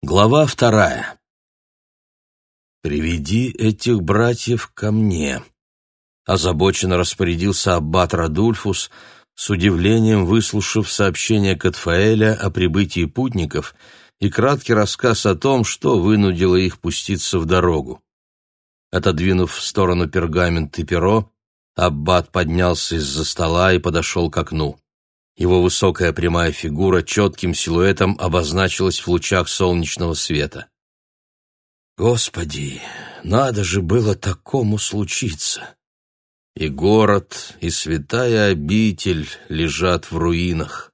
Глава вторая. «Приведи этих братьев ко мне», — озабоченно распорядился аббат Радульфус, с удивлением выслушав сообщение Катфаэля о прибытии путников и краткий рассказ о том, что вынудило их пуститься в дорогу. Отодвинув в сторону пергамент и перо, аббат поднялся из-за стола и подошел к окну. Его высокая прямая фигура четким силуэтом обозначилась в лучах солнечного света. Господи, надо же было такому случиться! И город, и святая обитель лежат в руинах.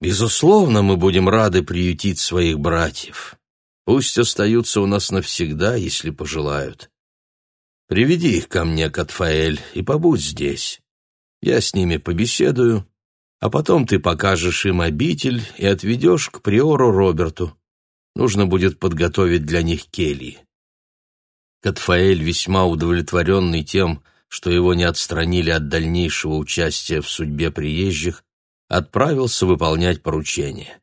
Безусловно, мы будем рады приютить своих братьев. Пусть остаются у нас навсегда, если пожелают. Приведи их ко мне, Катфаэль, и побудь здесь. Я с ними побеседую, а потом ты покажешь им обитель и отведешь к приору Роберту. Нужно будет подготовить для них кельи. Катфаэль, весьма удовлетворенный тем, что его не отстранили от дальнейшего участия в судьбе приезжих, отправился выполнять поручение.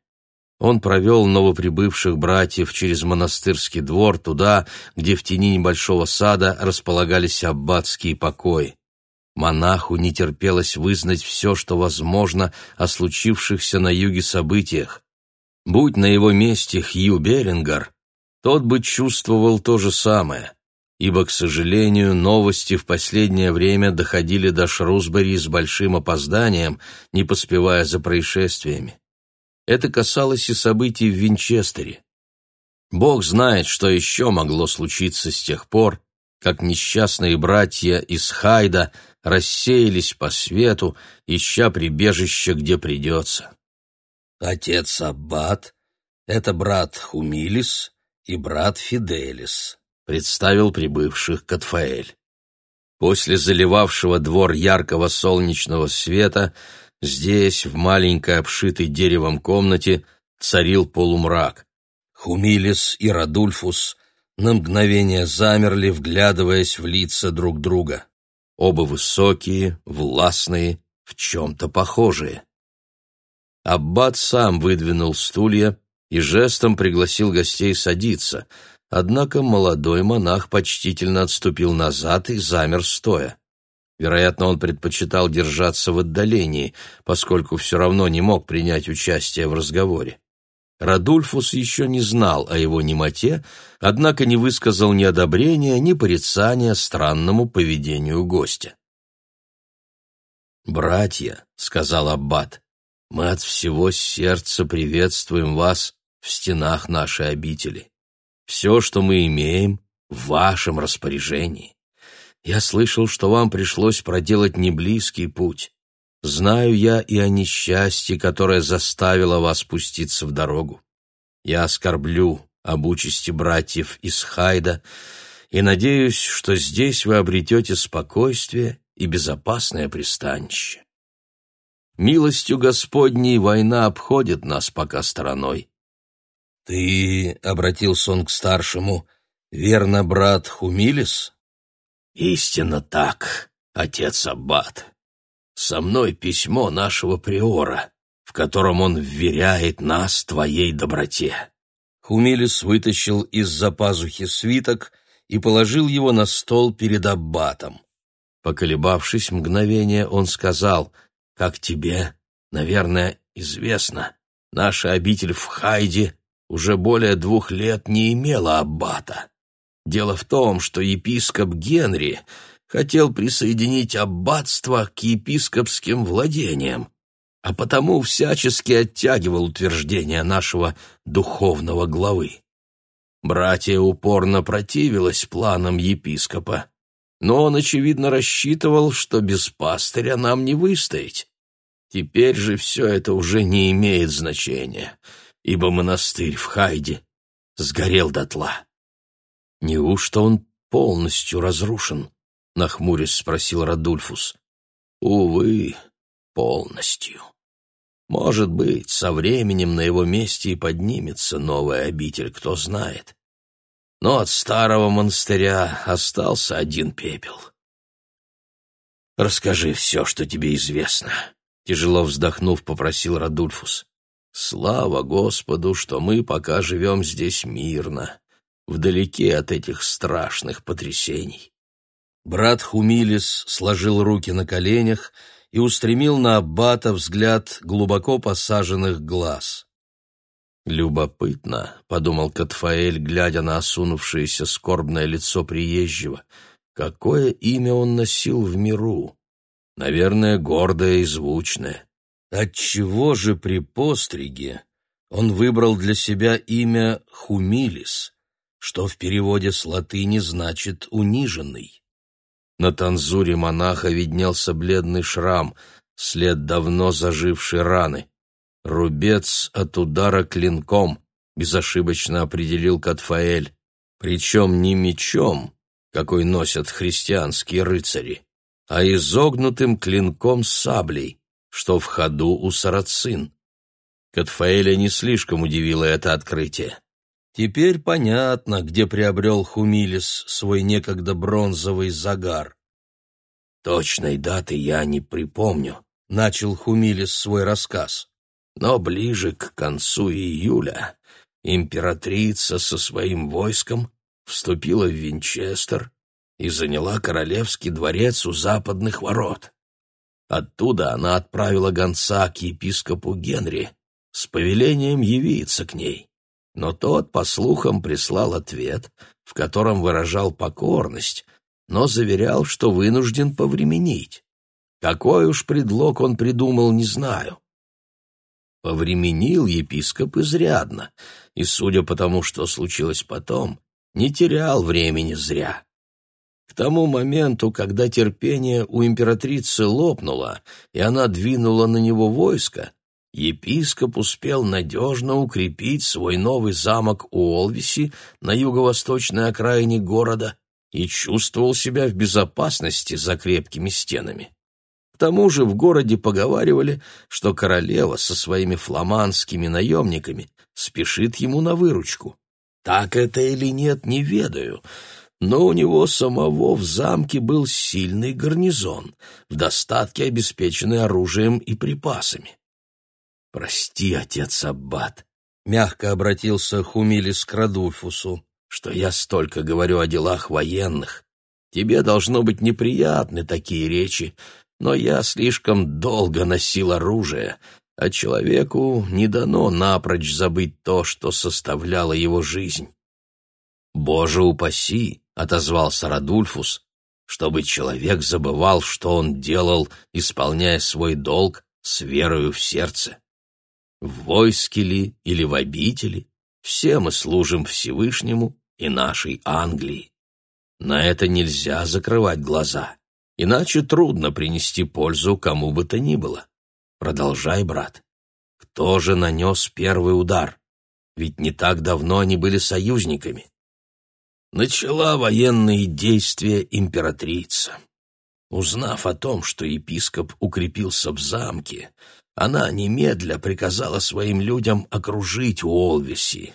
Он провел новоприбывших братьев через монастырский двор туда, где в тени небольшого сада располагались аббатские покои. Монаху не терпелось вызнать все, что возможно о случившихся на юге событиях. Будь на его месте Хью Берингар, тот бы чувствовал то же самое, ибо, к сожалению, новости в последнее время доходили до Шрусбери с большим опозданием, не поспевая за происшествиями. Это касалось и событий в Винчестере. Бог знает, что еще могло случиться с тех пор, как несчастные братья из Хайда рассеялись по свету, ища прибежище, где придется. Отец Аббат — это брат Хумилис и брат Фиделис, представил прибывших Катфаэль. После заливавшего двор яркого солнечного света здесь, в маленькой обшитой деревом комнате, царил полумрак. Хумилис и Радульфус на мгновение замерли, вглядываясь в лица друг друга. Оба высокие, властные, в чем-то похожие. Аббат сам выдвинул стулья и жестом пригласил гостей садиться, однако молодой монах почтительно отступил назад и замер стоя. Вероятно, он предпочитал держаться в отдалении, поскольку все равно не мог принять участие в разговоре. Радульфус еще не знал о его немоте, однако не высказал ни одобрения, ни порицания странному поведению гостя. «Братья», — сказал Аббат, — «мы от всего сердца приветствуем вас в стенах нашей обители. Все, что мы имеем, в вашем распоряжении. Я слышал, что вам пришлось проделать неблизкий путь. Знаю я и о несчастье, которое заставило вас спуститься в дорогу. Я оскорблю об участи братьев из Хайда и надеюсь, что здесь вы обретете спокойствие и безопасное пристанище. Милостью Господней война обходит нас пока стороной. Ты, — обратился он к старшему, — верно, брат Хумилис? Истинно так, отец Аббат. Со мной письмо нашего приора, в котором он вверяет нас твоей доброте». Хумилис вытащил из-за пазухи свиток и положил его на стол перед аббатом. Поколебавшись мгновение, он сказал, «Как тебе, наверное, известно, наша обитель в Хайде уже более двух лет не имела аббата. Дело в том, что епископ Генри хотел присоединить аббатство к епископским владениям, а потому всячески оттягивал утверждение нашего духовного главы. Братья упорно противилась планам епископа, но он, очевидно, рассчитывал, что без пастыря нам не выстоять. Теперь же все это уже не имеет значения, ибо монастырь в Хайде сгорел дотла. Неужто он полностью разрушен? — нахмурясь спросил Радульфус. «Увы, полностью. Может быть, со временем на его месте и поднимется новая обитель, кто знает. Но от старого монастыря остался один пепел. Расскажи все, что тебе известно», — тяжело вздохнув, попросил Радульфус. Слава Господу, что мы пока живем здесь мирно, вдалеке от этих страшных потрясений. Брат Хумилис сложил руки на коленях и устремил на аббата взгляд глубоко посаженных глаз. «Любопытно», — подумал Катфаэль, глядя на осунувшееся скорбное лицо приезжего, — «какое имя он носил в миру? Наверное, гордое и звучное. Отчего же при постриге он выбрал для себя имя Хумилис, что в переводе с латыни значит «униженный»? На танзуре монаха виднелся бледный шрам, след давно зажившей раны. «Рубец от удара клинком», — безошибочно определил Катфаэль, причем не мечом, какой носят христианские рыцари, а изогнутым клинком саблей, что в ходу у сарацин. Катфаэля не слишком удивило это открытие. Теперь понятно, где приобрел Хумилис свой некогда бронзовый загар. «Точной даты я не припомню», — начал Хумилис свой рассказ. «Но ближе к концу июля императрица со своим войском вступила в Винчестер и заняла королевский дворец у западных ворот. Оттуда она отправила гонца к епископу Генри с повелением явиться к ней. Но тот, по слухам, прислал ответ, в котором выражал покорность, но заверял, что вынужден повременить. Какой уж предлог он придумал, не знаю. Повременил епископ изрядно, и, судя по тому, что случилось потом, не терял времени зря. К тому моменту, когда терпение у императрицы лопнуло, и она двинула на него войско, епископ успел надежно укрепить свой новый замок у Олвиси на юго-восточной окраине города и чувствовал себя в безопасности за крепкими стенами. К тому же в городе поговаривали, что королева со своими фламандскими наемниками спешит ему на выручку. Так это или нет, не ведаю, но у него самого в замке был сильный гарнизон, в достатке обеспеченный оружием и припасами. «Прости, отец Аббат», — мягко обратился Хумилис к Радульфусу, «что я столько говорю о делах военных. Тебе должно быть неприятны такие речи, но я слишком долго носил оружие, а человеку не дано напрочь забыть то, что составляло его жизнь. «Боже упаси!» — отозвался Радульфус, чтобы человек забывал, что он делал, исполняя свой долг с верою в сердце. В войске ли или в обители, все мы служим Всевышнему и нашей Англии. На это нельзя закрывать глаза, иначе трудно принести пользу кому бы то ни было. Продолжай, брат. Кто же нанес первый удар? Ведь не так давно они были союзниками начала военные действия императрица. Узнав о том, что епископ укрепился в замке, она немедля приказала своим людям окружить Уолвиси.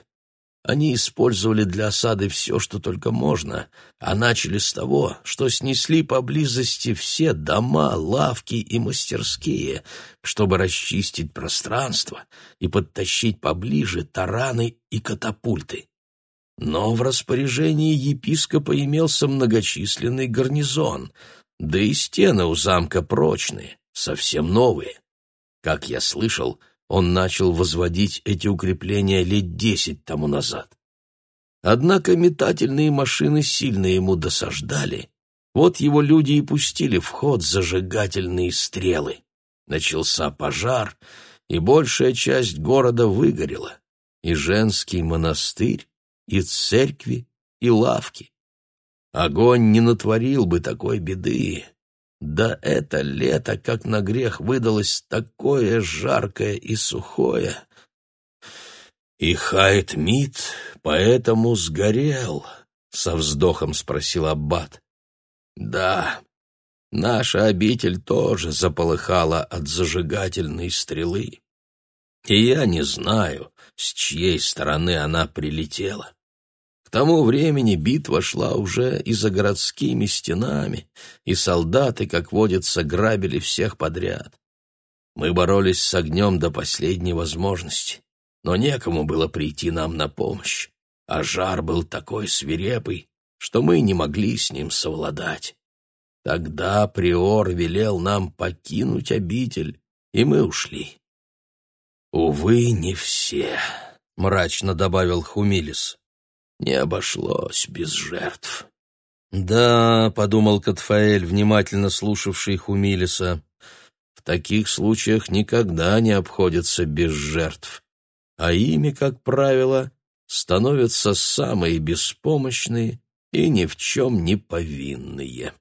Они использовали для осады все, что только можно, а начали с того, что снесли поблизости все дома, лавки и мастерские, чтобы расчистить пространство и подтащить поближе тараны и катапульты. Но в распоряжении епископа имелся многочисленный гарнизон, да и стены у замка прочные, совсем новые. Как я слышал, он начал возводить эти укрепления лет десять тому назад. Однако метательные машины сильно ему досаждали. Вот его люди и пустили в ход зажигательные стрелы. Начался пожар, и большая часть города выгорела. И женский монастырь, и церкви, и лавки. Огонь не натворил бы такой беды. Да это лето, как на грех, выдалось такое жаркое и сухое. И Хайт Мит поэтому сгорел, — со вздохом спросил Аббат. Да, наша обитель тоже заполыхала от зажигательной стрелы. И я не знаю, с чьей стороны она прилетела. Тому времени битва шла уже и за городскими стенами, и солдаты, как водится, грабили всех подряд. Мы боролись с огнем до последней возможности, но некому было прийти нам на помощь, а жар был такой свирепый, что мы не могли с ним совладать. Тогда приор велел нам покинуть обитель, и мы ушли. Увы, не все, — мрачно добавил Хумилис. Не обошлось без жертв. «Да», — подумал Катфаэль, внимательно слушавший Хумилиса, — «в таких случаях никогда не обходится без жертв, а ими, как правило, становятся самые беспомощные и ни в чем не повинные».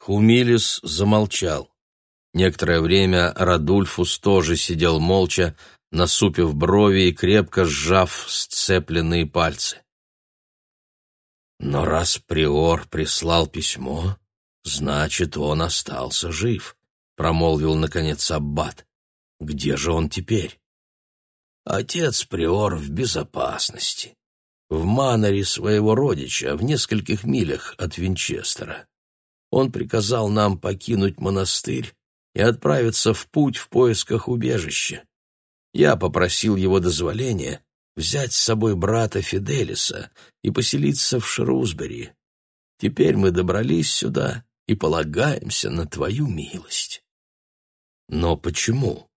Хумилис замолчал. Некоторое время Радульфус тоже сидел молча, насупив брови и крепко сжав сцепленные пальцы. Но раз приор прислал письмо, значит, он остался жив, промолвил наконец аббат. Где же он теперь? Отец приор в безопасности, в маноре своего родича, в нескольких милях от Винчестера. Он приказал нам покинуть монастырь и отправиться в путь в поисках убежища. Я попросил его дозволения взять с собой брата Фиделиса и поселиться в Шрусбери. Теперь мы добрались сюда и полагаемся на твою милость. Но почему?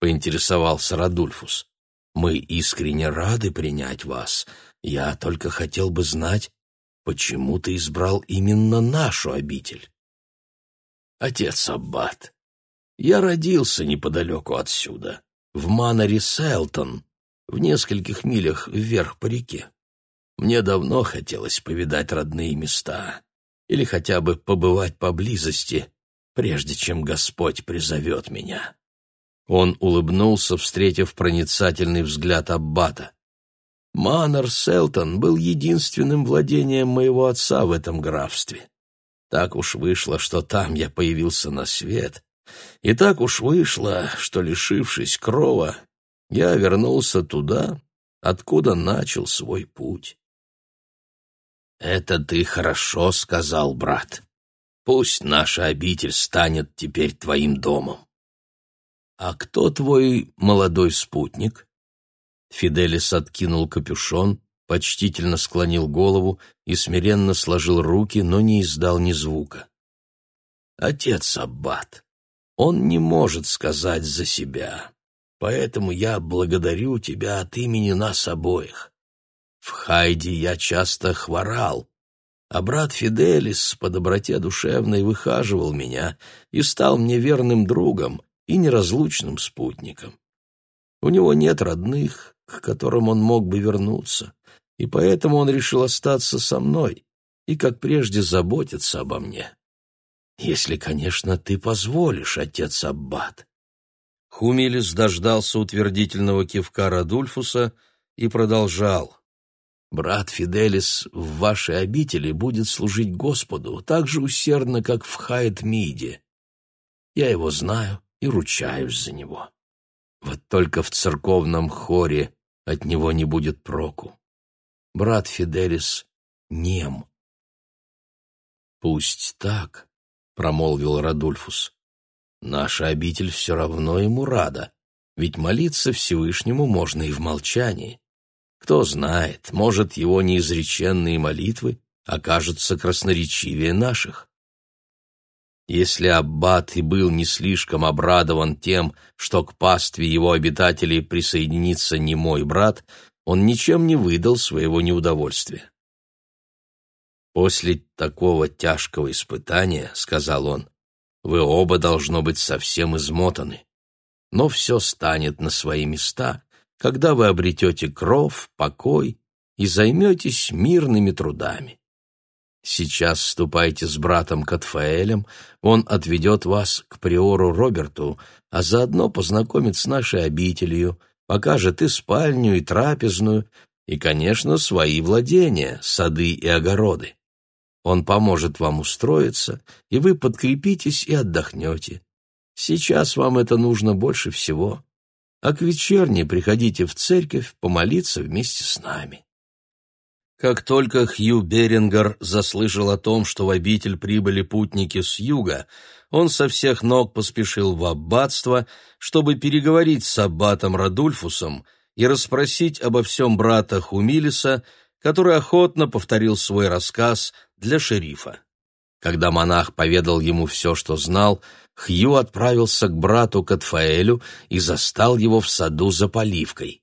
поинтересовался Радульфус. Мы искренне рады принять вас. Я только хотел бы знать, почему ты избрал именно нашу обитель. Отец Аббат, я родился неподалеку отсюда, в Маноре Селтон, в нескольких милях вверх по реке. Мне давно хотелось повидать родные места или хотя бы побывать поблизости, прежде чем Господь призовет меня. Он улыбнулся, встретив проницательный взгляд Аббата. Манор Селтон был единственным владением моего отца в этом графстве. Так уж вышло, что там я появился на свет, и так уж вышло, что, лишившись крова, я вернулся туда, откуда начал свой путь. «Это ты хорошо сказал, брат. Пусть наша обитель станет теперь твоим домом». «А кто твой молодой спутник?» Фиделис откинул капюшон, почтительно склонил голову и смиренно сложил руки, но не издал ни звука. «Отец Аббат, он не может сказать за себя, поэтому я благодарю тебя от имени нас обоих. В Хайде я часто хворал, а брат Фиделис по доброте душевной выхаживал меня и стал мне верным другом и неразлучным спутником. У него нет родных, к которым он мог бы вернуться, и поэтому он решил остаться со мной и, как прежде, заботиться обо мне. Если, конечно, ты позволишь, отец Аббат. Хумилис дождался утвердительного кивка Радульфуса и продолжал. «Брат Фиделис в вашей обители будет служить Господу так же усердно, как в Хайт-Миде. Я его знаю и ручаюсь за него. Вот только в церковном хоре от него не будет проку. Брат Фиделис нем». «Пусть так», — промолвил Радульфус. «Наша обитель все равно ему рада, ведь молиться Всевышнему можно и в молчании. Кто знает, может, его неизреченные молитвы окажутся красноречивее наших». Если Аббат и был не слишком обрадован тем, что к пастве его обитателей присоединится не мой брат, он ничем не выдал своего неудовольствия. «После такого тяжкого испытания, — сказал он, — вы оба должно быть совсем измотаны. Но все станет на свои места, когда вы обретете кров, покой и займетесь мирными трудами. Сейчас ступайте с братом Катфаэлем, он отведет вас к приору Роберту, а заодно познакомит с нашей обителью, покажет и спальню, и трапезную, и, конечно, свои владения, сады и огороды. Он поможет вам устроиться, и вы подкрепитесь и отдохнете. Сейчас вам это нужно больше всего. А к вечерне приходите в церковь помолиться вместе с нами. Как только Хью Берингер заслышал о том, что в обитель прибыли путники с юга, он со всех ног поспешил в аббатство, чтобы переговорить с аббатом Радульфусом и расспросить обо всем брата Хумилиса, который охотно повторил свой рассказ для шерифа. Когда монах поведал ему все, что знал, Хью отправился к брату Катфаэлю и застал его в саду за поливкой.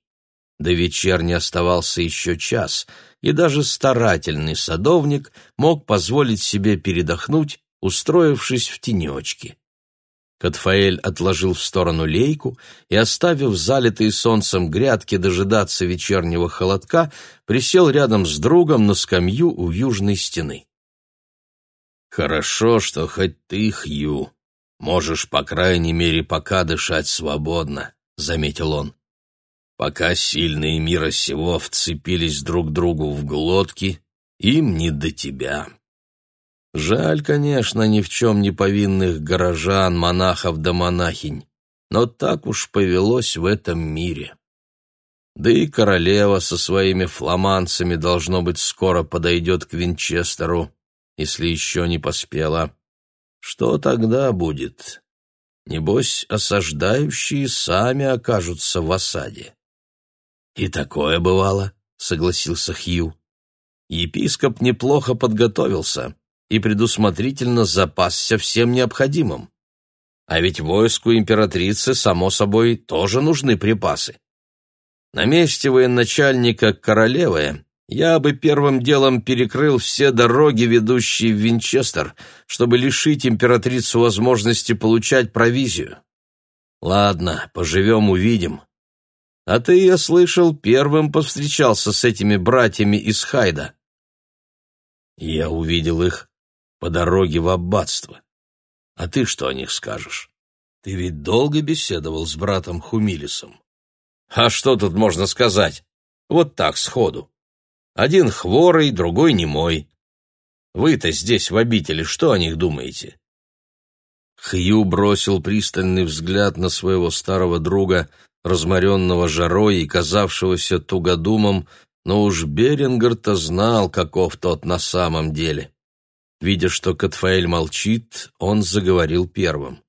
До вечерни оставался еще час, и даже старательный садовник мог позволить себе передохнуть, устроившись в тенечке. Катфаэль отложил в сторону лейку и, оставив залитые солнцем грядки дожидаться вечернего холодка, присел рядом с другом на скамью у южной стены. «Хорошо, что хоть ты, Хью, можешь, по крайней мере, пока дышать свободно», — заметил он. «Пока сильные мира сего вцепились друг другу в глотки, им не до тебя». Жаль, конечно, ни в чем не повинных горожан, монахов да монахинь, но так уж повелось в этом мире. Да и королева со своими фламанцами, должно быть, скоро подойдет к Винчестеру, если еще не поспела. Что тогда будет? Небось, осаждающие сами окажутся в осаде. И такое бывало, согласился Хью. Епископ неплохо подготовился и предусмотрительно запасся всем необходимым. А ведь войску императрицы, само собой, тоже нужны припасы. На месте военачальника королевы я бы первым делом перекрыл все дороги, ведущие в Винчестер, чтобы лишить императрицу возможности получать провизию. Ладно, поживем, увидим. А ты, я слышал, первым повстречался с этими братьями из Хайда. Я увидел их по дороге в аббатство. А ты что о них скажешь? Ты ведь долго беседовал с братом Хумилисом. А что тут можно сказать? Вот так, сходу. Один хворый, другой немой. Вы-то здесь, в обители, что о них думаете?» Хью бросил пристальный взгляд на своего старого друга, разморенного жарой и казавшегося тугодумом, но уж Берингер-то знал, каков тот на самом деле. Видя, что Катфаэль молчит, он заговорил первым.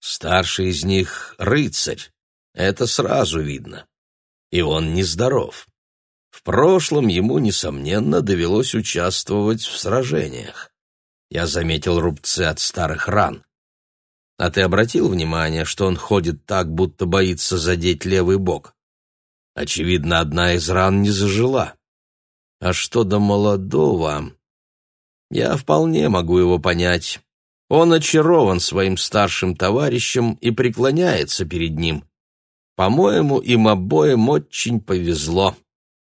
Старший из них — рыцарь, это сразу видно. И он нездоров. В прошлом ему, несомненно, довелось участвовать в сражениях. Я заметил рубцы от старых ран. А ты обратил внимание, что он ходит так, будто боится задеть левый бок? Очевидно, одна из ран не зажила. А что до молодого, я вполне могу его понять. Он очарован своим старшим товарищем и преклоняется перед ним. По-моему, им обоим очень повезло.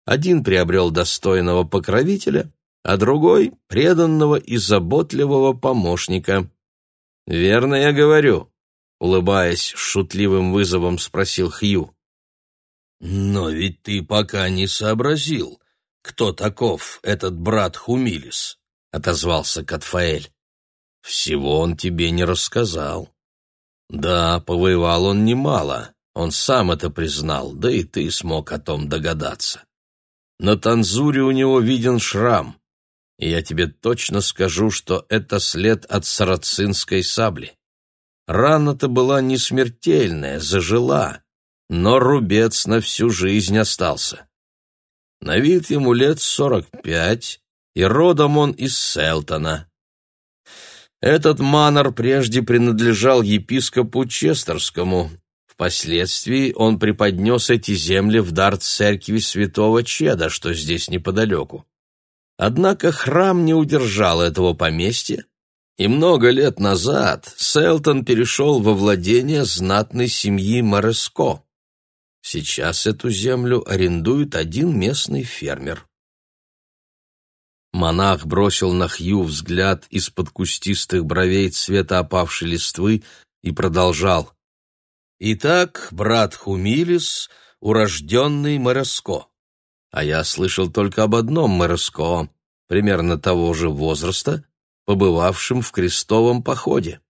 Один приобрел достойного покровителя, а другой — преданного и заботливого помощника. «Верно я говорю», — улыбаясь шутливым вызовом, спросил Хью. «Но ведь ты пока не сообразил, кто таков этот брат Хумилис отозвался Катфаэль. Всего он тебе не рассказал. Да, повоевал он немало, он сам это признал, да и ты смог о том догадаться. На танзуре у него виден шрам, и я тебе точно скажу, что это след от сарацинской сабли. Рана-то была не смертельная, зажила, но рубец на всю жизнь остался. На вид ему лет сорок пять, и родом он из Селтона. Этот манор прежде принадлежал епископу Честерскому. Впоследствии он преподнес эти земли в дар церкви святого Чеда, что здесь неподалеку. Однако храм не удержал этого поместья, и много лет назад Селтон перешел во владение знатной семьи Мореско. Сейчас эту землю арендует один местный фермер. Монах бросил на Хью взгляд из-под кустистых бровей цвета опавшей листвы и продолжал. «Итак, брат Хумилис, урожденный Мороско. А я слышал только об одном Мороско, примерно того же возраста, побывавшем в крестовом походе.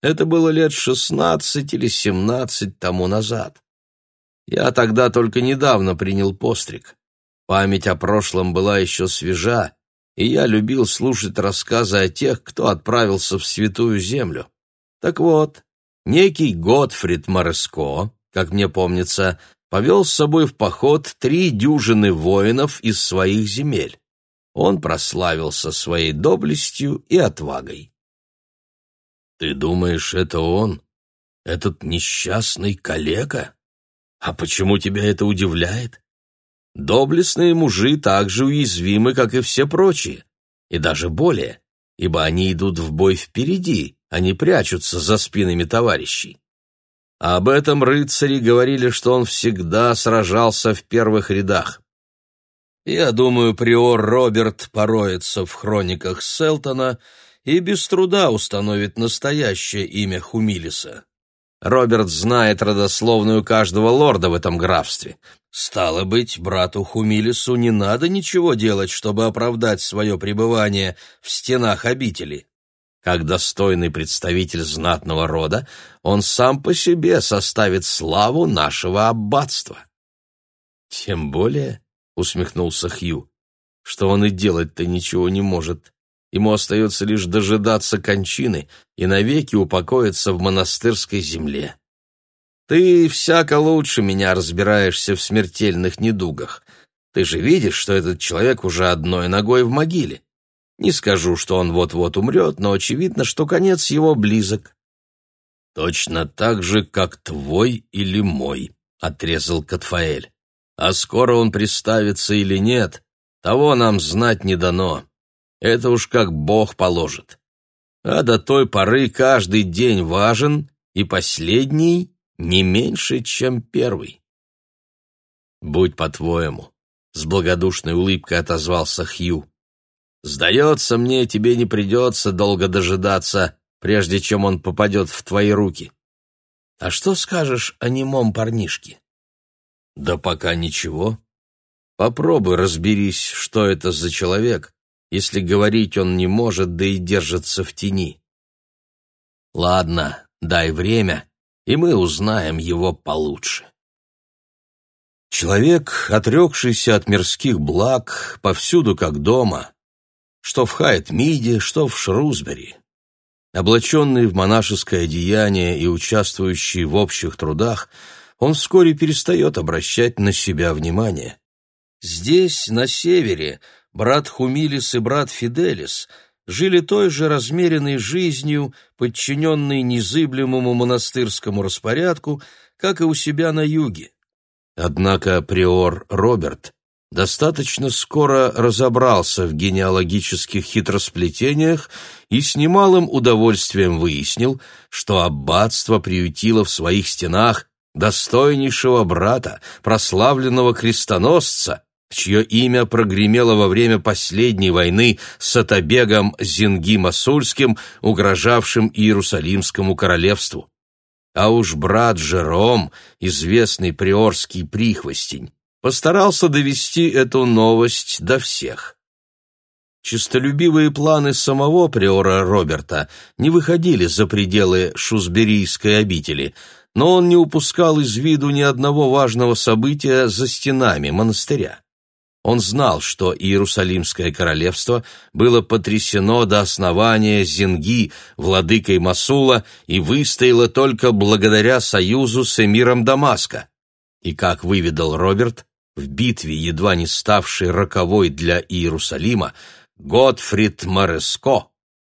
Это было лет шестнадцать или семнадцать тому назад. Я тогда только недавно принял постриг. Память о прошлом была еще свежа, и я любил слушать рассказы о тех, кто отправился в Святую Землю. Так вот, некий Готфрид Мореско, как мне помнится, повел с собой в поход три дюжины воинов из своих земель. Он прославился своей доблестью и отвагой. «Ты думаешь, это он? Этот несчастный калека? А почему тебя это удивляет? Доблестные мужи так же уязвимы, как и все прочие, и даже более, ибо они идут в бой впереди, а не прячутся за спинами товарищей. А об этом рыцари говорили, что он всегда сражался в первых рядах. Я думаю, приор Роберт пороется в хрониках Селтона и без труда установит настоящее имя Хумилиса. Роберт знает родословную каждого лорда в этом графстве. Стало быть, брату Хумилису не надо ничего делать, чтобы оправдать свое пребывание в стенах обители. Как достойный представитель знатного рода, он сам по себе составит славу нашего аббатства. Тем более, — усмехнулся Хью, — что он и делать-то ничего не может. Ему остается лишь дожидаться кончины и навеки упокоиться в монастырской земле. Ты всяко лучше меня разбираешься в смертельных недугах. Ты же видишь, что этот человек уже одной ногой в могиле. Не скажу, что он вот-вот умрет, но очевидно, что конец его близок. Точно так же, как твой или мой, — отрезал Катфаэль. А скоро он приставится или нет, того нам знать не дано. Это уж как Бог положит. А до той поры каждый день важен, и последний не меньше, чем первый. «Будь по-твоему», — с благодушной улыбкой отозвался Хью. «Сдается мне, тебе не придется долго дожидаться, прежде чем он попадет в твои руки. А что скажешь о немом парнишке?» «Да пока ничего. Попробуй разберись, что это за человек, если говорить он не может, да и держится в тени. Ладно, дай время, и мы узнаем его получше. Человек, отрекшийся от мирских благ, повсюду как дома, что в Хайт-Миде, что в Шрусбери. Облаченный в монашеское одеяние и участвующий в общих трудах, он вскоре перестает обращать на себя внимание. Здесь, на севере, брат Хумилис и брат Фиделис жили той же размеренной жизнью, подчиненной незыблемому монастырскому распорядку, как и у себя на юге. Однако приор Роберт достаточно скоро разобрался в генеалогических хитросплетениях и с немалым удовольствием выяснил, что аббатство приютило в своих стенах достойнейшего брата, прославленного крестоносца, чье имя прогремело во время последней войны с Атабегом Зинги-Масульским, угрожавшим Иерусалимскому королевству. А уж брат Жером, известный приорский прихвостень, постарался довести эту новость до всех. Чистолюбивые планы самого приора Роберта не выходили за пределы Шусберийской обители, но он не упускал из виду ни одного важного события за стенами монастыря. Он знал, что Иерусалимское королевство было потрясено до основания Зинги, владыкой Масула, и выстояло только благодаря союзу с эмиром Дамаска. И, как выведал Роберт, в битве, едва не ставшей роковой для Иерусалима, Готфрид Мореско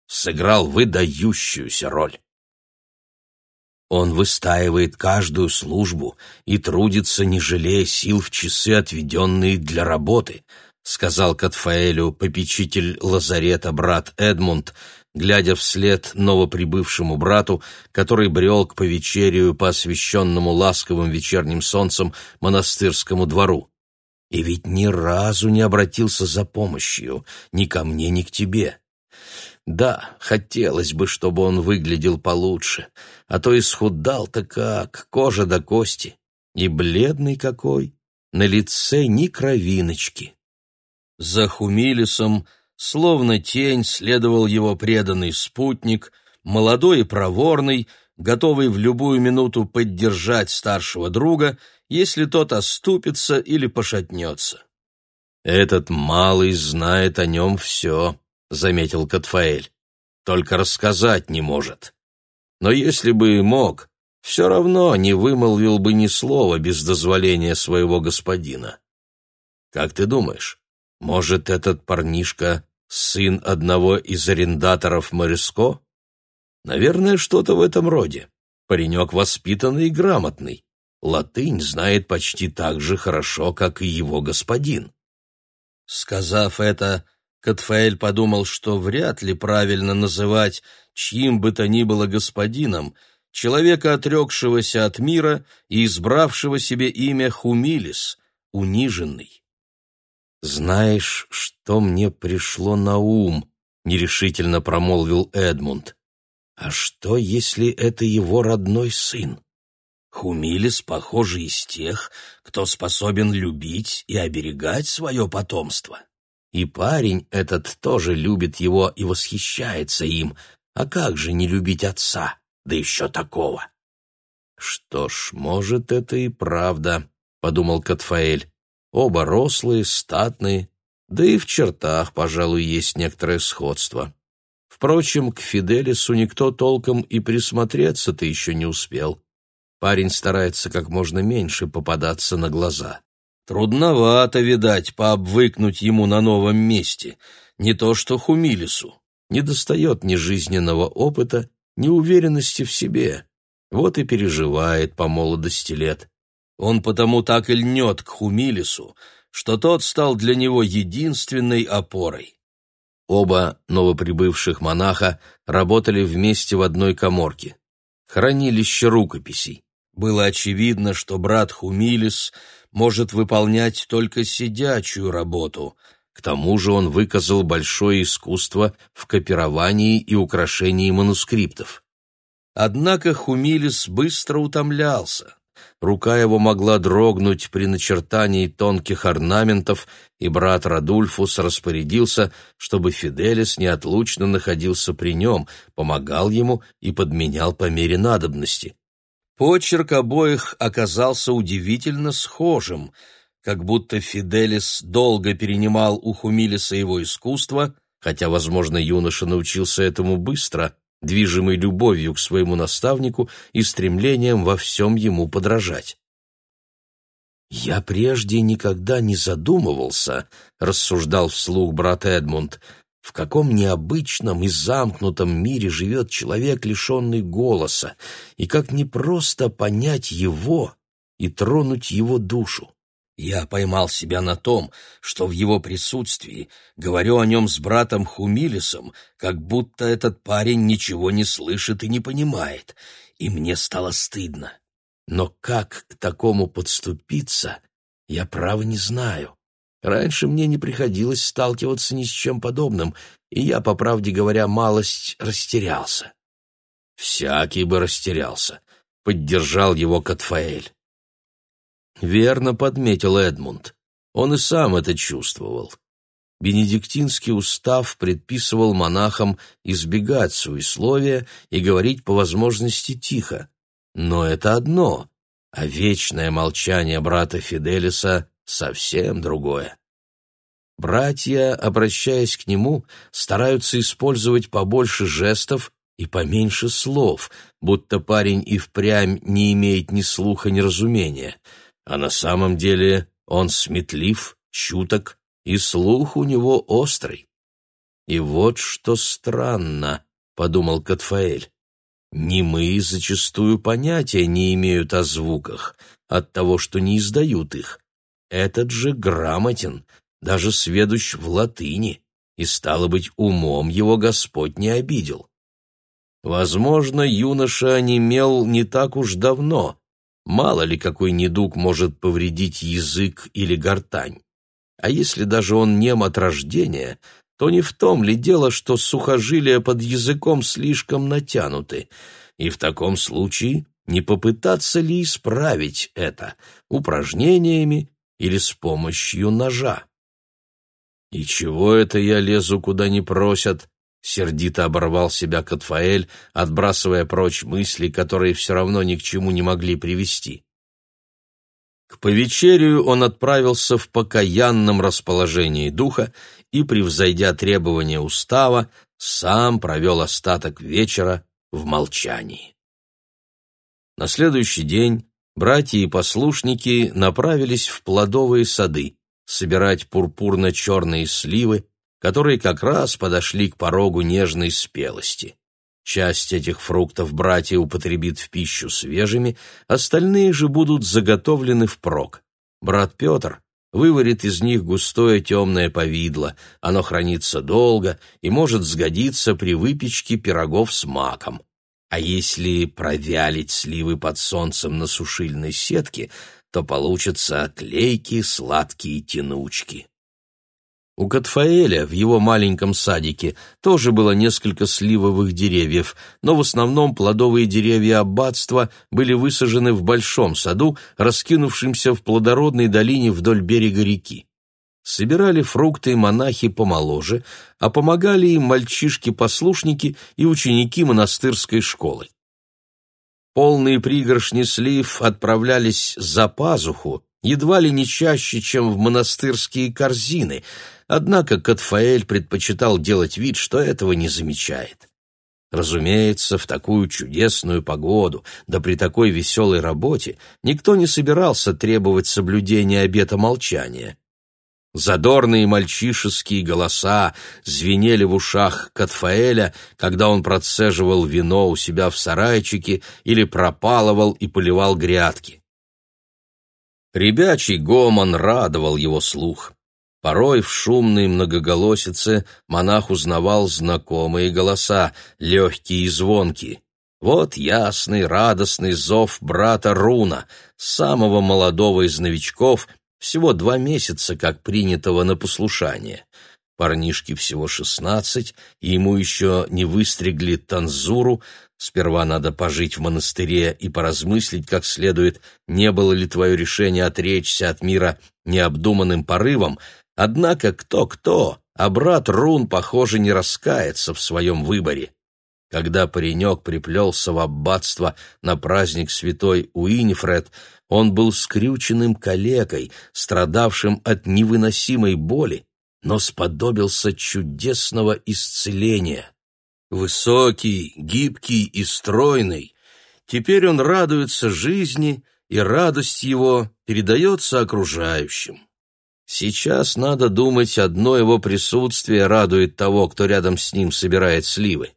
сыграл выдающуюся роль. Он выстаивает каждую службу и трудится, не жалея сил в часы, отведенные для работы, сказал Катфаэлю попечитель лазарета брат Эдмунд, глядя вслед новоприбывшему брату, который брел к повечерию по освещенному ласковым вечерним солнцем монастырскому двору. И ведь ни разу не обратился за помощью ни ко мне, ни к тебе. Да, хотелось бы, чтобы он выглядел получше, а то исхудал-то как, кожа до кости. И бледный какой, на лице ни кровиночки. За Хумилисом, словно тень, следовал его преданный спутник, молодой и проворный, готовый в любую минуту поддержать старшего друга, если тот оступится или пошатнется. «Этот малый знает о нем все», — заметил Катфаэль. «Только рассказать не может. Но если бы и мог, все равно не вымолвил бы ни слова без дозволения своего господина. Как ты думаешь, может, этот парнишка сын одного из арендаторов Мориско? Наверное, что-то в этом роде. Паренек воспитанный и грамотный. Латынь знает почти так же хорошо, как и его господин. Сказав это, Катфаэль подумал, что вряд ли правильно называть чьим бы то ни было господином человека, отрекшегося от мира и избравшего себе имя Хумилис, униженный. «Знаешь, что мне пришло на ум?» — нерешительно промолвил Эдмунд. «А что, если это его родной сын? Хумилис, похоже, из тех, кто способен любить и оберегать свое потомство. И парень этот тоже любит его и восхищается им. А как же не любить отца, да еще такого? Что ж, может, это и правда, — подумал Катфаэль. Оба рослые, статные, да и в чертах, пожалуй, есть некоторое сходство. Впрочем, к Фиделису никто толком и присмотреться-то еще не успел. Парень старается как можно меньше попадаться на глаза. Трудновато, видать, пообвыкнуть ему на новом месте, не то что Хумилису. Не достает ни жизненного опыта, ни уверенности в себе. Вот и переживает по молодости лет. Он потому так и льнет к Хумилису, что тот стал для него единственной опорой. Оба новоприбывших монаха работали вместе в одной коморке. Хранилище рукописей. Было очевидно, что брат Хумилис может выполнять только сидячую работу. К тому же он выказал большое искусство в копировании и украшении манускриптов. Однако Хумилис быстро утомлялся. Рука его могла дрогнуть при начертании тонких орнаментов, и брат Радульфус распорядился, чтобы Фиделис неотлучно находился при нем, помогал ему и подменял по мере надобности. Почерк обоих оказался удивительно схожим, как будто Фиделис долго перенимал у Хумилиса его искусство, хотя, возможно, юноша научился этому быстро, движимый любовью к своему наставнику и стремлением во всем ему подражать. «Я прежде никогда не задумывался», — рассуждал вслух брат Эдмунд, в каком необычном и замкнутом мире живет человек, лишенный голоса, и как непросто понять его и тронуть его душу. Я поймал себя на том, что в его присутствии говорю о нем с братом Хумилисом, как будто этот парень ничего не слышит и не понимает, и мне стало стыдно. Но как к такому подступиться, я право не знаю. Раньше мне не приходилось сталкиваться ни с чем подобным, и я, по правде говоря, малость растерялся. Всякий бы растерялся, — поддержал его Катфаэль. Верно подметил Эдмунд. Он и сам это чувствовал. Бенедиктинский устав предписывал монахам избегать суесловия и говорить по возможности тихо. Но это одно, а вечное молчание брата Фиделиса совсем другое. Братья, обращаясь к нему, стараются использовать побольше жестов и поменьше слов, будто парень и впрямь не имеет ни слуха, ни разумения. А на самом деле он сметлив, чуток, и слух у него острый. «И вот что странно», — подумал Катфаэль. «Немые зачастую понятия не имеют о звуках, от того, что не издают их, этот же грамотен, даже сведущ в латыни, и, стало быть, умом его Господь не обидел. Возможно, юноша онемел не так уж давно, мало ли какой недуг может повредить язык или гортань. А если даже он нем от рождения, то не в том ли дело, что сухожилия под языком слишком натянуты, и в таком случае не попытаться ли исправить это упражнениями или с помощью ножа. «И чего это я лезу, куда не просят?» — сердито оборвал себя Катфаэль, отбрасывая прочь мысли, которые все равно ни к чему не могли привести. К повечерию он отправился в покаянном расположении духа и, превзойдя требования устава, сам провел остаток вечера в молчании. На следующий день братья и послушники направились в плодовые сады собирать пурпурно-черные сливы, которые как раз подошли к порогу нежной спелости. Часть этих фруктов братья употребит в пищу свежими, остальные же будут заготовлены впрок. Брат Петр выварит из них густое темное повидло, оно хранится долго и может сгодиться при выпечке пирогов с маком. А если провялить сливы под солнцем на сушильной сетке, то получатся клейкие сладкие тянучки. У Катфаэля в его маленьком садике тоже было несколько сливовых деревьев, но в основном плодовые деревья аббатства были высажены в большом саду, раскинувшемся в плодородной долине вдоль берега реки. Собирали фрукты монахи помоложе, а помогали им мальчишки-послушники и ученики монастырской школы. Полные пригоршни слив отправлялись за пазуху, едва ли не чаще, чем в монастырские корзины, однако Катфаэль предпочитал делать вид, что этого не замечает. Разумеется, в такую чудесную погоду, да при такой веселой работе, никто не собирался требовать соблюдения обета молчания. Задорные мальчишеские голоса звенели в ушах Катфаэля, когда он процеживал вино у себя в сарайчике или пропалывал и поливал грядки. Ребячий гомон радовал его слух. Порой в шумной многоголосице монах узнавал знакомые голоса, легкие и звонкие. Вот ясный, радостный зов брата Руна, самого молодого из новичков, всего два месяца, как принятого на послушание. Парнишке всего шестнадцать, и ему еще не выстригли танзуру, Сперва надо пожить в монастыре и поразмыслить как следует, не было ли твое решение отречься от мира необдуманным порывом, однако кто-кто, а брат Рун, похоже, не раскается в своем выборе. Когда паренек приплелся в аббатство на праздник святой Уинифред, он был скрюченным калекой, страдавшим от невыносимой боли, но сподобился чудесного исцеления. Высокий, гибкий и стройный, теперь он радуется жизни, и радость его передается окружающим. Сейчас надо думать, одно его присутствие радует того, кто рядом с ним собирает сливы.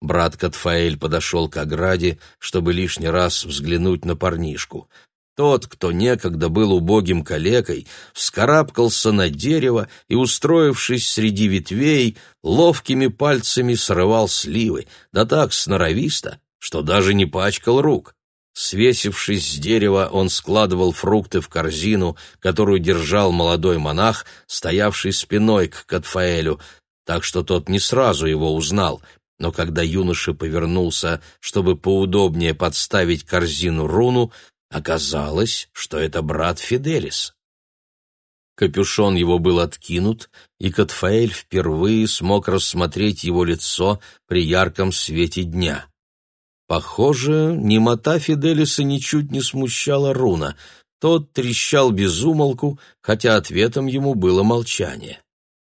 Брат Катфаэль подошел к ограде, чтобы лишний раз взглянуть на парнишку. Тот, кто некогда был убогим калекой, вскарабкался на дерево и, устроившись среди ветвей, ловкими пальцами срывал сливы, да так сноровисто, что даже не пачкал рук. Свесившись с дерева, он складывал фрукты в корзину, которую держал молодой монах, стоявший спиной к Катфаэлю, так что тот не сразу его узнал, но когда юноша повернулся, чтобы поудобнее подставить корзину руну, Оказалось, что это брат Фиделис. Капюшон его был откинут, и Катфаэль впервые смог рассмотреть его лицо при ярком свете дня. Похоже, немота Фиделиса ничуть не смущала Руна. Тот трещал без умолку, хотя ответом ему было молчание.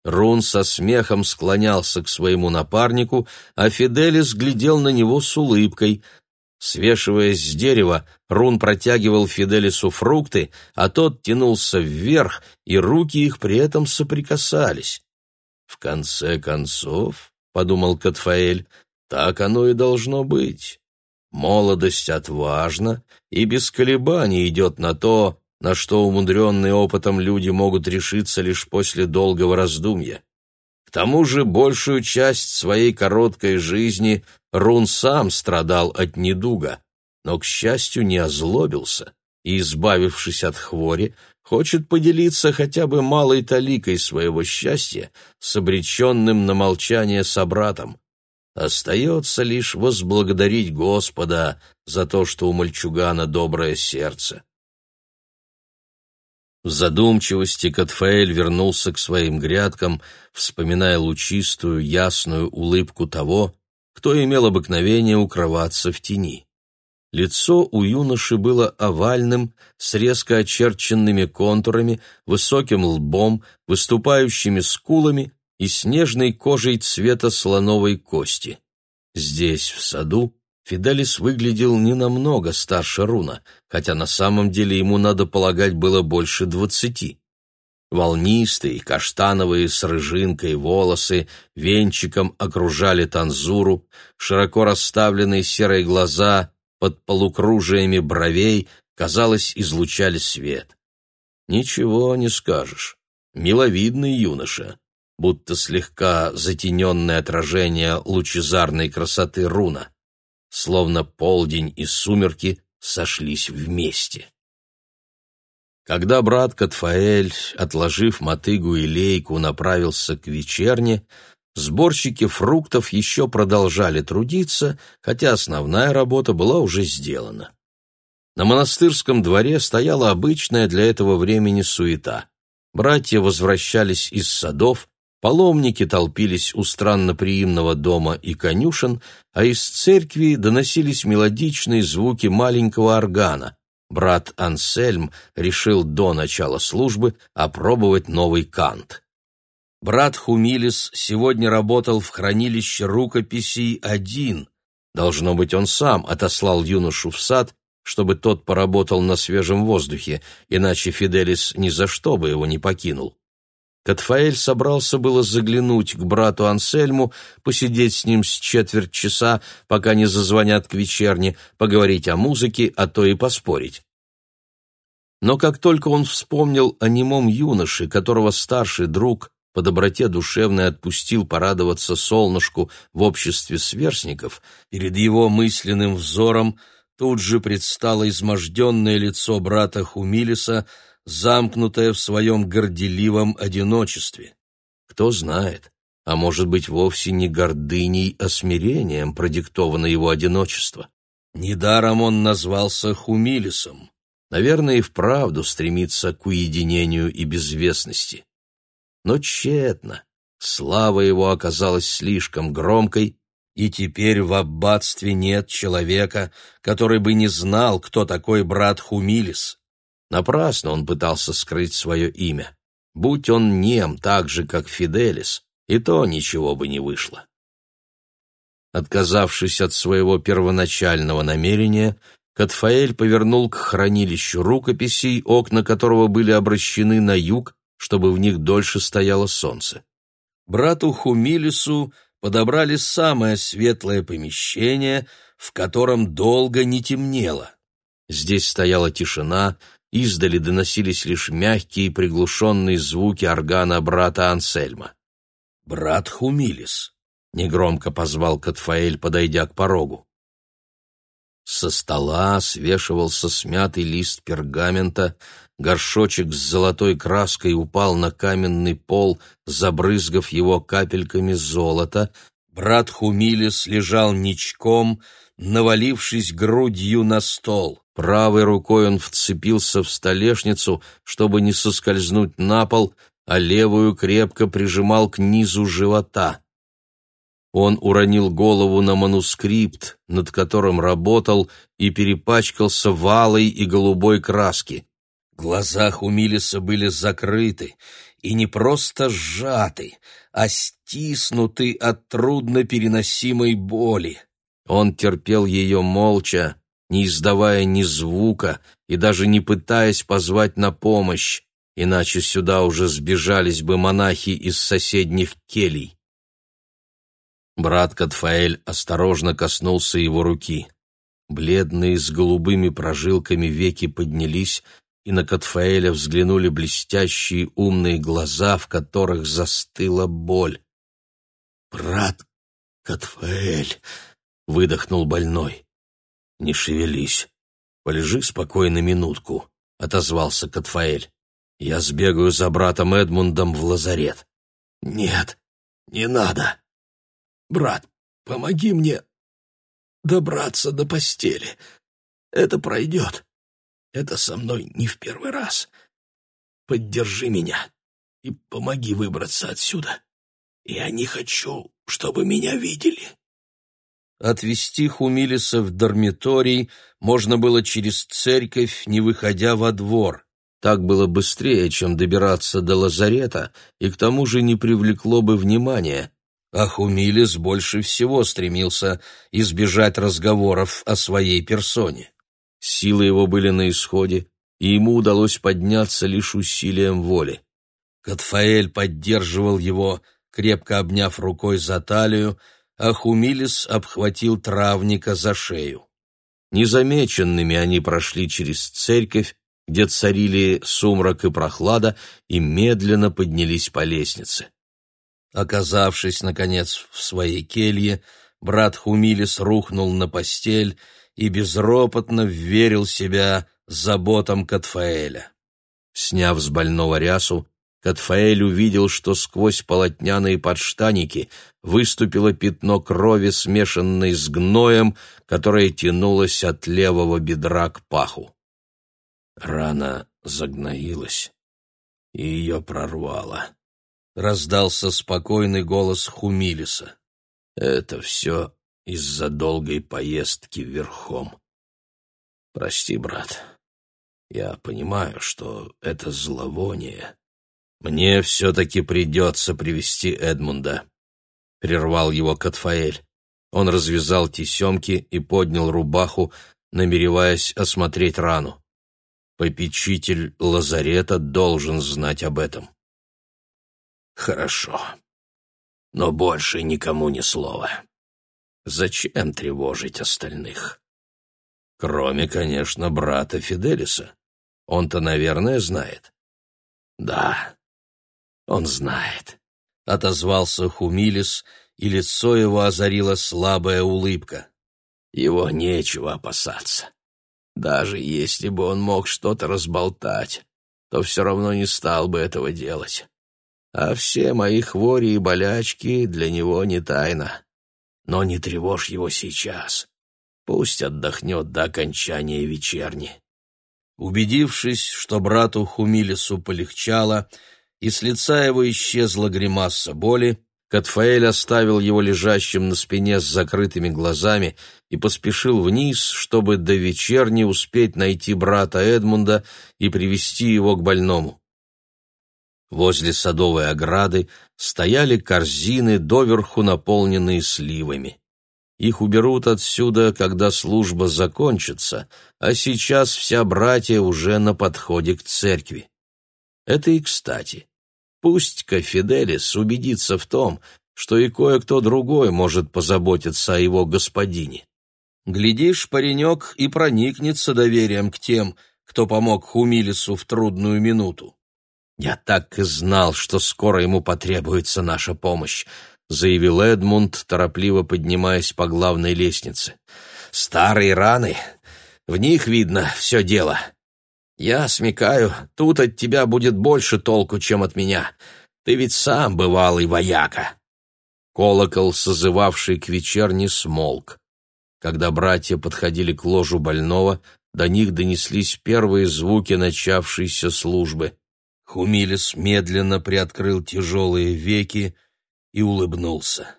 Рун со смехом склонялся к своему напарнику, а Фиделис глядел на него с улыбкой, Свешиваясь с дерева, Рун протягивал Фиделису фрукты, а тот тянулся вверх, и руки их при этом соприкасались. «В конце концов, — подумал Катфаэль, — так оно и должно быть. Молодость отважна и без колебаний идет на то, на что умудренные опытом люди могут решиться лишь после долгого раздумья. К тому же большую часть своей короткой жизни Рун сам страдал от недуга, но, к счастью, не озлобился и, избавившись от хвори, хочет поделиться хотя бы малой таликой своего счастья с обреченным на молчание собратом. Остается лишь возблагодарить Господа за то, что у мальчугана доброе сердце. В задумчивости Катфаэль вернулся к своим грядкам, вспоминая лучистую, ясную улыбку того, кто имел обыкновение укрываться в тени. Лицо у юноши было овальным, с резко очерченными контурами, высоким лбом, выступающими скулами и снежной кожей цвета слоновой кости. Здесь, в саду, Фиделис выглядел не намного старше Руна, хотя на самом деле ему, надо полагать, было больше двадцати. Волнистые, каштановые с рыжинкой волосы венчиком окружали танзуру, широко расставленные серые глаза под полукружиями бровей, казалось, излучали свет. Ничего не скажешь. Миловидный юноша, будто слегка затененное отражение лучезарной красоты руна. Словно полдень и сумерки сошлись вместе. Когда брат Катфаэль, отложив мотыгу и лейку, направился к вечерне, сборщики фруктов еще продолжали трудиться, хотя основная работа была уже сделана. На монастырском дворе стояла обычная для этого времени суета. Братья возвращались из садов, паломники толпились у странноприимного дома и конюшен, а из церкви доносились мелодичные звуки маленького органа — брат Ансельм решил до начала службы опробовать новый кант. Брат Хумилис сегодня работал в хранилище рукописей один. Должно быть, он сам отослал юношу в сад, чтобы тот поработал на свежем воздухе, иначе Фиделис ни за что бы его не покинул. Катфаэль собрался было заглянуть к брату Ансельму, посидеть с ним с четверть часа, пока не зазвонят к вечерне, поговорить о музыке, а то и поспорить. Но как только он вспомнил о немом юноше, которого старший друг по доброте душевной отпустил порадоваться солнышку в обществе сверстников, перед его мысленным взором тут же предстало изможденное лицо брата Хумилиса, замкнутое в своем горделивом одиночестве. Кто знает, а может быть вовсе не гордыней, а смирением продиктовано его одиночество. Недаром он назвался Хумилисом. Наверное, и вправду стремится к уединению и безвестности. Но тщетно. Слава его оказалась слишком громкой, и теперь в аббатстве нет человека, который бы не знал, кто такой брат Хумилис. Напрасно он пытался скрыть свое имя. Будь он нем так же, как Фиделис, и то ничего бы не вышло. Отказавшись от своего первоначального намерения, Катфаэль повернул к хранилищу рукописей, окна которого были обращены на юг, чтобы в них дольше стояло солнце. Брату Хумилису подобрали самое светлое помещение, в котором долго не темнело. Здесь стояла тишина, Издали доносились лишь мягкие приглушенные звуки органа брата Ансельма. «Брат Хумилис», — негромко позвал Катфаэль, подойдя к порогу. Со стола свешивался смятый лист пергамента, горшочек с золотой краской упал на каменный пол, забрызгав его капельками золота. Брат Хумилис лежал ничком, навалившись грудью на стол. Правой рукой он вцепился в столешницу, чтобы не соскользнуть на пол, а левую крепко прижимал к низу живота. Он уронил голову на манускрипт, над которым работал, и перепачкался валой и голубой краски. Глаза Хумилиса были закрыты и не просто сжаты, а стиснуты от труднопереносимой боли. Он терпел ее молча, не издавая ни звука и даже не пытаясь позвать на помощь, иначе сюда уже сбежались бы монахи из соседних келей. Брат Катфаэль осторожно коснулся его руки. Бледные с голубыми прожилками веки поднялись, и на Катфаэля взглянули блестящие умные глаза, в которых застыла боль. «Брат Катфаэль!» — выдохнул больной. «Не шевелись. Полежи спокойно минутку», — отозвался Катфаэль. «Я сбегаю за братом Эдмундом в лазарет». «Нет, не надо. Брат, помоги мне добраться до постели. Это пройдет. Это со мной не в первый раз. Поддержи меня и помоги выбраться отсюда. Я не хочу, чтобы меня видели». Отвезти Хумилиса в дармиторий можно было через церковь, не выходя во двор. Так было быстрее, чем добираться до лазарета, и к тому же не привлекло бы внимания. А Хумилис больше всего стремился избежать разговоров о своей персоне. Силы его были на исходе, и ему удалось подняться лишь усилием воли. Катфаэль поддерживал его, крепко обняв рукой за талию, а Хумилис обхватил травника за шею. Незамеченными они прошли через церковь, где царили сумрак и прохлада, и медленно поднялись по лестнице. Оказавшись, наконец, в своей келье, брат Хумилис рухнул на постель и безропотно верил себя заботам Катфаэля. Сняв с больного рясу, Катфаэль увидел, что сквозь полотняные подштаники выступило пятно крови, смешанной с гноем, которое тянулось от левого бедра к паху. Рана загноилась, и ее прорвало. Раздался спокойный голос Хумилиса. Это все из-за долгой поездки верхом. Прости, брат. Я понимаю, что это зловоние. Мне все-таки придется привести Эдмунда. Прервал его Катфаэль. Он развязал тесемки и поднял рубаху, намереваясь осмотреть рану. Попечитель лазарета должен знать об этом. Хорошо. Но больше никому ни слова. Зачем тревожить остальных? Кроме, конечно, брата Фиделиса. Он-то, наверное, знает. Да, он знает. Отозвался Хумилис, и лицо его озарила слабая улыбка. Его нечего опасаться. Даже если бы он мог что-то разболтать, то все равно не стал бы этого делать. А все мои хвори и болячки для него не тайна. Но не тревожь его сейчас. Пусть отдохнет до окончания вечерни. Убедившись, что брату Хумилису полегчало, и с лица его исчезла гримаса боли, Катфаэль оставил его лежащим на спине с закрытыми глазами и поспешил вниз, чтобы до вечерни успеть найти брата Эдмунда и привести его к больному. Возле садовой ограды стояли корзины, доверху наполненные сливами. Их уберут отсюда, когда служба закончится, а сейчас вся братья уже на подходе к церкви. Это и кстати. Пусть-ка Фиделис убедится в том, что и кое-кто другой может позаботиться о его господине. Глядишь, паренек и проникнется доверием к тем, кто помог Хумилису в трудную минуту. «Я так и знал, что скоро ему потребуется наша помощь», — заявил Эдмунд, торопливо поднимаясь по главной лестнице. «Старые раны, в них видно все дело. Я смекаю, тут от тебя будет больше толку, чем от меня. Ты ведь сам бывалый вояка. Колокол, созывавший к вечерне, смолк. Когда братья подходили к ложу больного, до них донеслись первые звуки начавшейся службы. Хумилис медленно приоткрыл тяжелые веки и улыбнулся.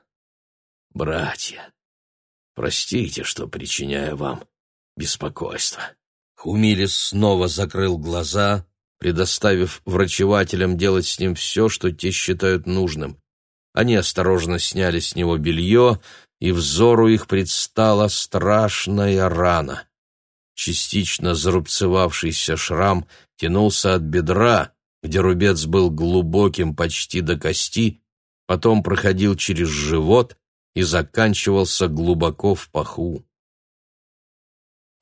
«Братья, простите, что причиняю вам беспокойство. Хумилис снова закрыл глаза, предоставив врачевателям делать с ним все, что те считают нужным. Они осторожно сняли с него белье, и взору их предстала страшная рана. Частично зарубцевавшийся шрам тянулся от бедра, где рубец был глубоким почти до кости, потом проходил через живот и заканчивался глубоко в паху.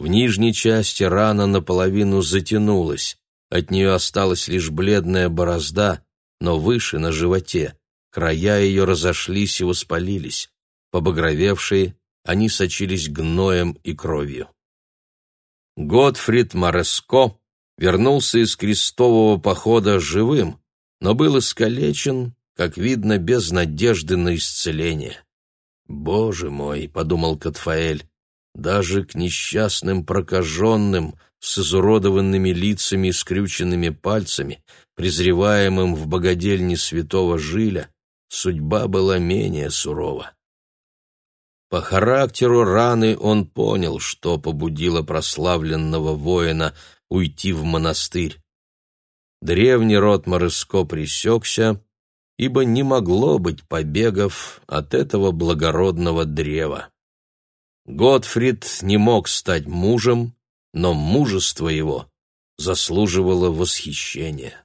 В нижней части рана наполовину затянулась, от нее осталась лишь бледная борозда, но выше, на животе, края ее разошлись и воспалились. Побагровевшие, они сочились гноем и кровью. Готфрид Мореско вернулся из крестового похода живым, но был искалечен, как видно, без надежды на исцеление. «Боже мой!» — подумал Катфаэль. Даже к несчастным прокаженным с изуродованными лицами и скрюченными пальцами, презреваемым в богадельне святого Жиля, судьба была менее сурова. По характеру раны он понял, что побудило прославленного воина уйти в монастырь. Древний род Морыско пресекся, ибо не могло быть побегов от этого благородного древа. Готфрид не мог стать мужем, но мужество его заслуживало восхищения.